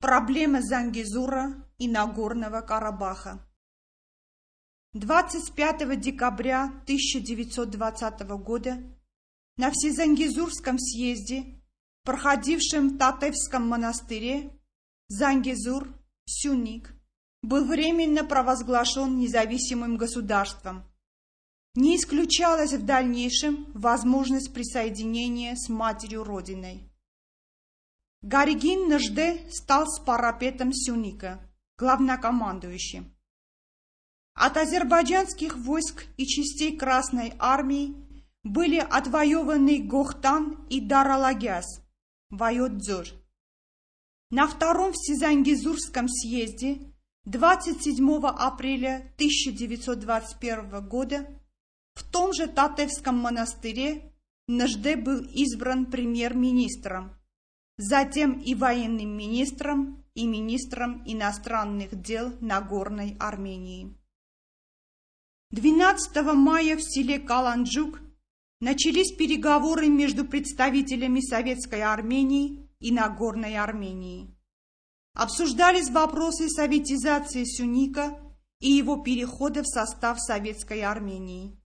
Проблема Зангизура и Нагорного Карабаха 25 декабря 1920 года на Всезангизурском съезде, проходившем в Татевском монастыре, Зангизур, Сюник, был временно провозглашен независимым государством. Не исключалась в дальнейшем возможность присоединения с матерью Родиной. Нажде стал с парапетом Сюника, главнокомандующим. От азербайджанских войск и частей Красной Армии были отвоеваны Гохтан и Даралагяс, Вайодзор. На втором Всезангизурском съезде 27 апреля 1921 года в том же Татевском монастыре Нажде был избран премьер-министром, затем и военным министром, и министром иностранных дел Нагорной Армении. 12 мая в селе Каланджук начались переговоры между представителями Советской Армении и Нагорной Армении. Обсуждались вопросы советизации Сюника и его перехода в состав Советской Армении.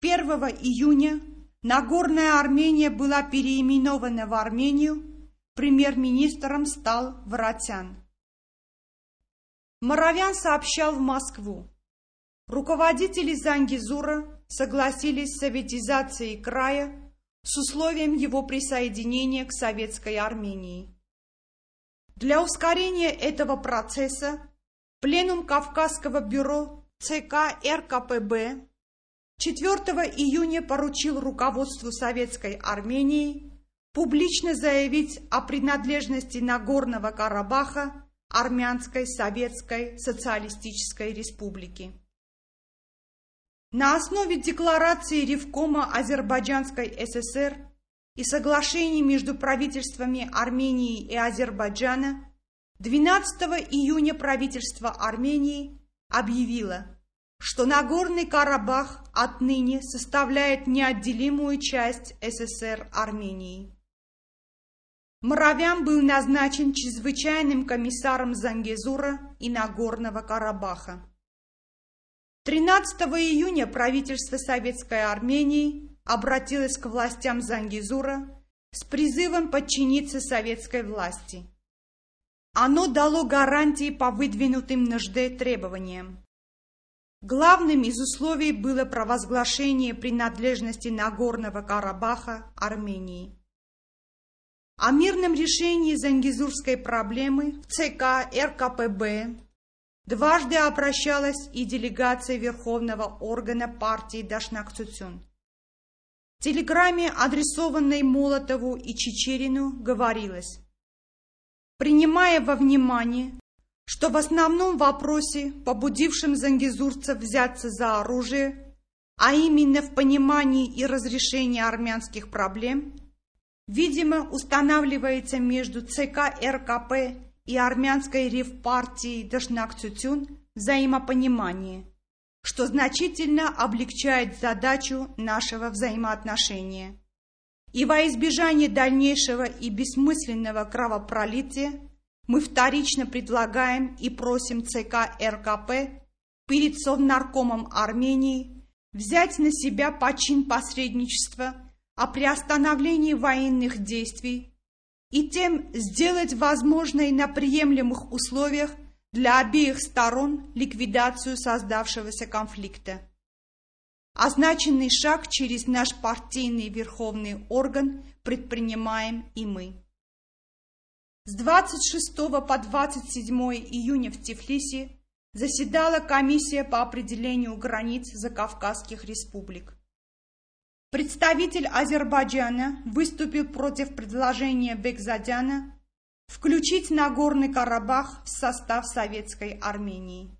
1 июня Нагорная Армения была переименована в Армению, премьер-министром стал Вратян. Моровян сообщал в Москву. Руководители Зангизура согласились с советизацией края с условием его присоединения к Советской Армении. Для ускорения этого процесса Пленум Кавказского бюро ЦК РКПБ 4 июня поручил руководству Советской Армении публично заявить о принадлежности Нагорного Карабаха Армянской Советской Социалистической Республики. На основе декларации Ревкома Азербайджанской ССР и соглашений между правительствами Армении и Азербайджана 12 июня правительство Армении объявило – что Нагорный Карабах отныне составляет неотделимую часть СССР Армении. Моровян был назначен чрезвычайным комиссаром Зангезура и Нагорного Карабаха. 13 июня правительство Советской Армении обратилось к властям Зангезура с призывом подчиниться советской власти. Оно дало гарантии по выдвинутым нужде требованиям. Главным из условий было провозглашение принадлежности Нагорного Карабаха Армении. О мирном решении зангизурской проблемы в ЦК РКПБ дважды обращалась и делегация Верховного органа партии Дашнак-Цуцюн. В телеграмме, адресованной Молотову и Чечерину, говорилось «Принимая во внимание что в основном вопросе, побудившем зангизурцев взяться за оружие, а именно в понимании и разрешении армянских проблем, видимо, устанавливается между ЦК РКП и армянской ревпартией Дашнак-Цютюн взаимопонимание, что значительно облегчает задачу нашего взаимоотношения. И во избежание дальнейшего и бессмысленного кровопролития мы вторично предлагаем и просим ЦК РКП перед Совнаркомом Армении взять на себя почин посредничества о приостановлении военных действий и тем сделать возможной на приемлемых условиях для обеих сторон ликвидацию создавшегося конфликта. Означенный шаг через наш партийный верховный орган предпринимаем и мы. С 26 по 27 июня в Тифлисе заседала комиссия по определению границ закавказских республик. Представитель Азербайджана выступил против предложения Бекзадяна включить Нагорный Карабах в состав Советской Армении.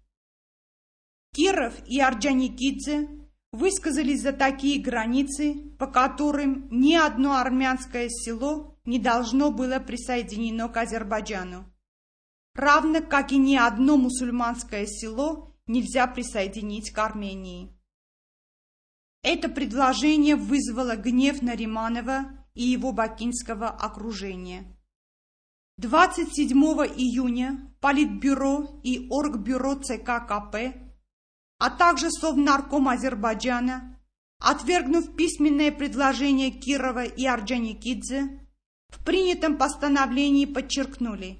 Киров и Орджоникидзе высказались за такие границы, по которым ни одно армянское село не должно было присоединено к Азербайджану. Равно как и ни одно мусульманское село нельзя присоединить к Армении. Это предложение вызвало гнев Нариманова и его бакинского окружения. 27 июня Политбюро и Оргбюро ЦК КП, а также Совнарком Азербайджана, отвергнув письменное предложение Кирова и Орджоникидзе, в принятом постановлении подчеркнули,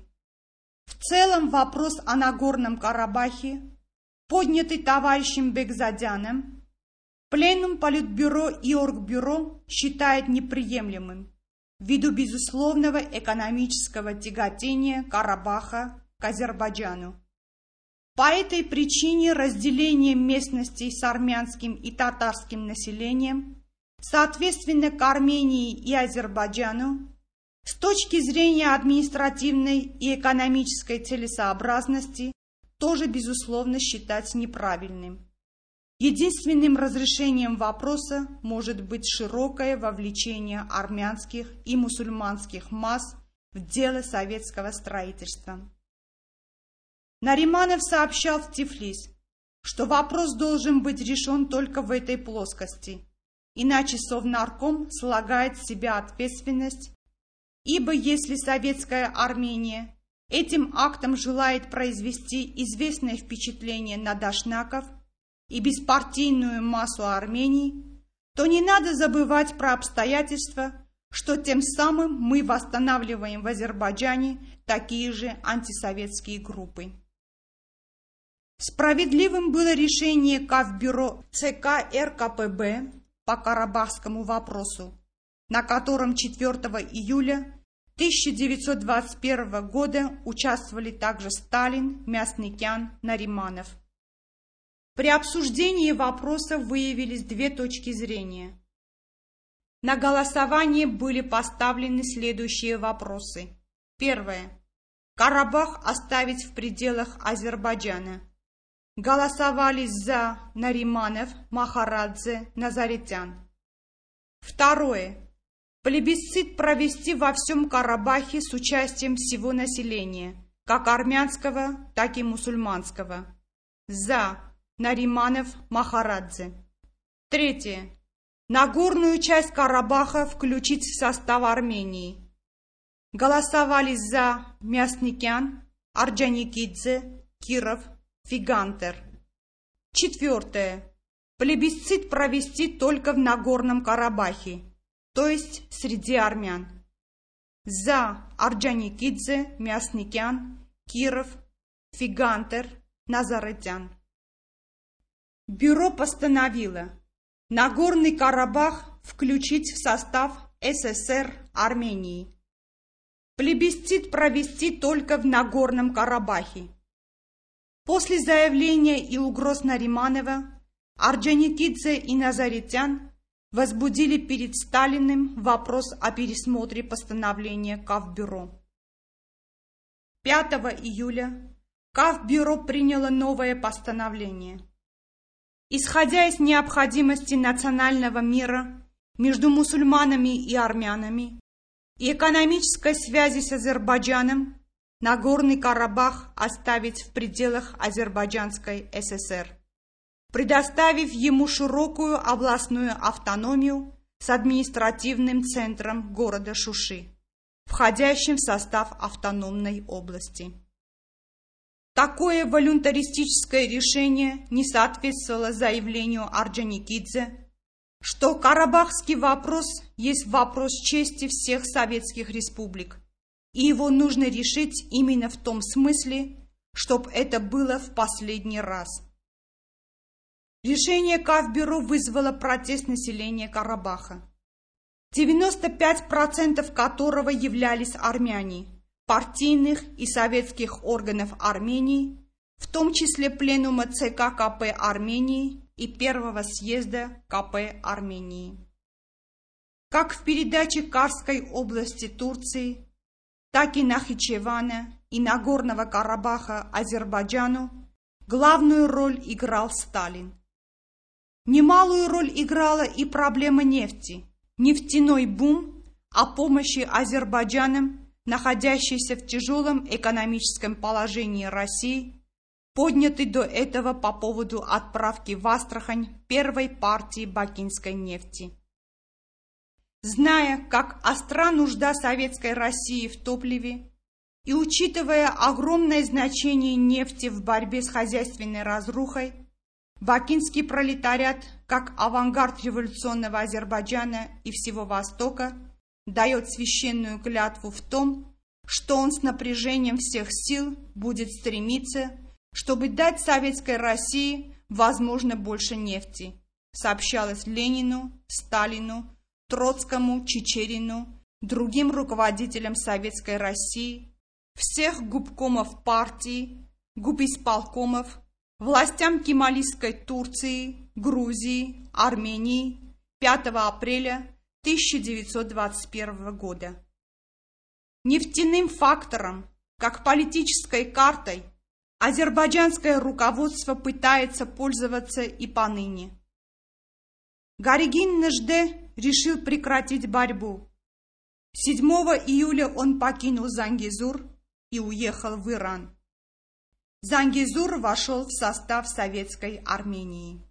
в целом вопрос о Нагорном Карабахе, поднятый товарищем Бекзадяном, Пленум Политбюро и Оргбюро считает неприемлемым ввиду безусловного экономического тяготения Карабаха к Азербайджану. По этой причине разделение местностей с армянским и татарским населением, соответственно к Армении и Азербайджану, с точки зрения административной и экономической целесообразности, тоже, безусловно, считать неправильным. Единственным разрешением вопроса может быть широкое вовлечение армянских и мусульманских масс в дело советского строительства. Нариманов сообщал в Тифлис, что вопрос должен быть решен только в этой плоскости, иначе Совнарком слагает в себя ответственность, ибо если советская Армения этим актом желает произвести известное впечатление на дашнаков – и беспартийную массу Армении, то не надо забывать про обстоятельства, что тем самым мы восстанавливаем в Азербайджане такие же антисоветские группы. Справедливым было решение Кавбюро ЦК РКПБ по карабахскому вопросу, на котором 4 июля 1921 года участвовали также Сталин, Мясникян, Нариманов. При обсуждении вопроса выявились две точки зрения. На голосование были поставлены следующие вопросы. Первое. Карабах оставить в пределах Азербайджана. Голосовали за Нариманов, Махарадзе, Назаритян. Второе. Плебисцит провести во всем Карабахе с участием всего населения, как армянского, так и мусульманского. За Нариманов Махарадзе. Третье. Нагорную часть Карабаха включить в состав Армении. Голосовали за Мясникян, Орджоникидзе, Киров, Фигантер. Четвертое. Плебисцит провести только в Нагорном Карабахе, то есть среди армян. За Орджоникидзе, Мясникян, Киров, Фигантер, Назаретян. Бюро постановило Нагорный Карабах включить в состав СССР Армении. Плебисцит провести только в Нагорном Карабахе. После заявления и угроз Нариманова Орджоникидзе и Назаритян возбудили перед Сталиным вопрос о пересмотре постановления Кавбюро. 5 июля Кавбюро приняло новое постановление – Исходя из необходимости национального мира между мусульманами и армянами и экономической связи с Азербайджаном, Нагорный Карабах оставить в пределах Азербайджанской ССР, предоставив ему широкую областную автономию с административным центром города Шуши, входящим в состав автономной области. Такое волюнтаристическое решение не соответствовало заявлению Орджоникидзе, что Карабахский вопрос есть вопрос чести всех советских республик, и его нужно решить именно в том смысле, чтобы это было в последний раз. Решение Кавбюро вызвало протест населения Карабаха, 95% которого являлись армяне – партийных и советских органов Армении, в том числе Пленума ЦК КП Армении и Первого съезда КП Армении. Как в передаче Карской области Турции, так и Нахичевана и Нагорного Карабаха Азербайджану главную роль играл Сталин. Немалую роль играла и проблема нефти, нефтяной бум о помощи Азербайджанам находящейся в тяжелом экономическом положении России, поднятый до этого по поводу отправки в Астрахань первой партии бакинской нефти. Зная, как остра нужда советской России в топливе, И учитывая огромное значение нефти в борьбе с хозяйственной разрухой, бакинский пролетариат, как авангард революционного Азербайджана и всего Востока, дает священную клятву в том, что он с напряжением всех сил будет стремиться, чтобы дать Советской России, возможно, больше нефти, сообщалось Ленину, Сталину, Троцкому, Чечерину, другим руководителям Советской России, всех губкомов партии, губисполкомов, властям Кемалистской Турции, Грузии, Армении 5 апреля 1921 года. Нефтяным фактором, как политической картой, азербайджанское руководство пытается пользоваться и поныне. Гаригин Нежде решил прекратить борьбу. 7 июля он покинул Зангизур и уехал в Иран. Зангизур вошел в состав Советской Армении.